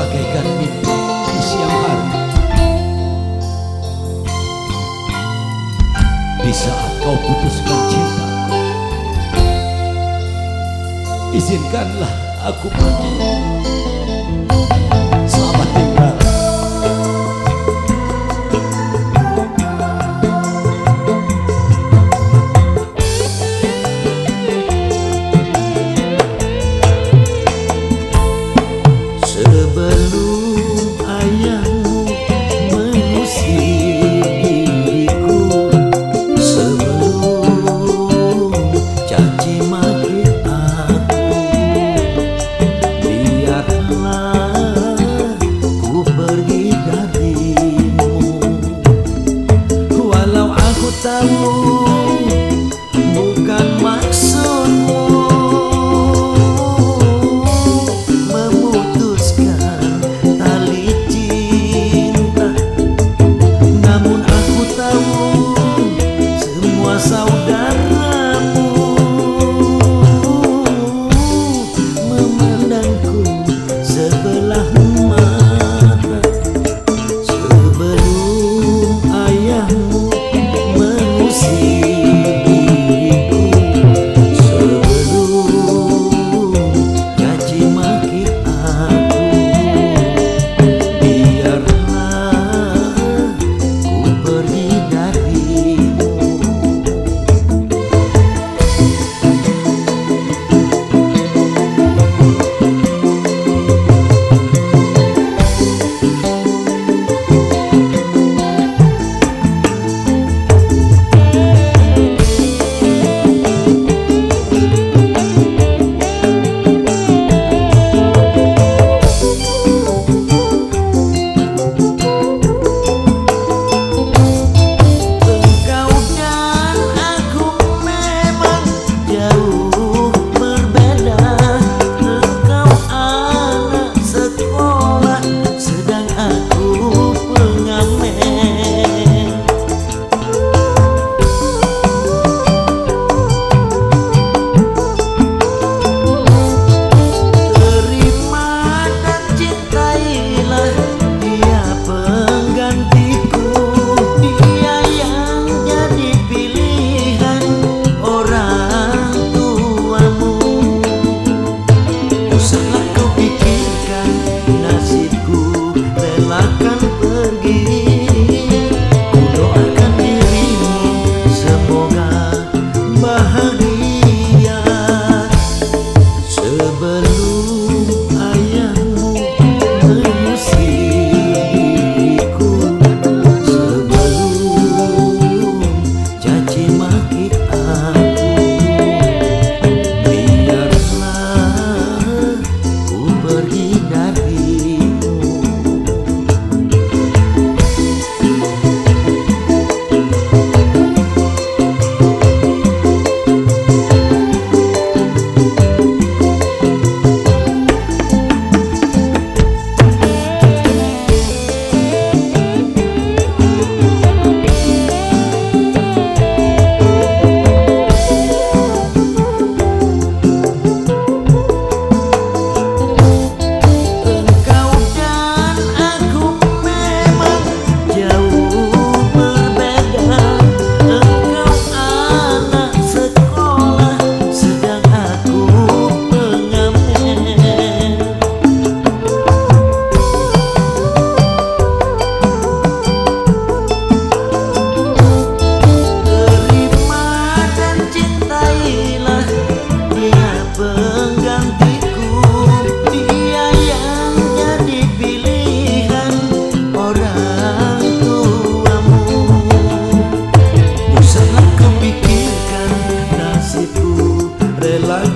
bagaikan mimpi di siang hari. Di saat kau putuskan cintaku Izinkanlah aku pergi. Sebelum de la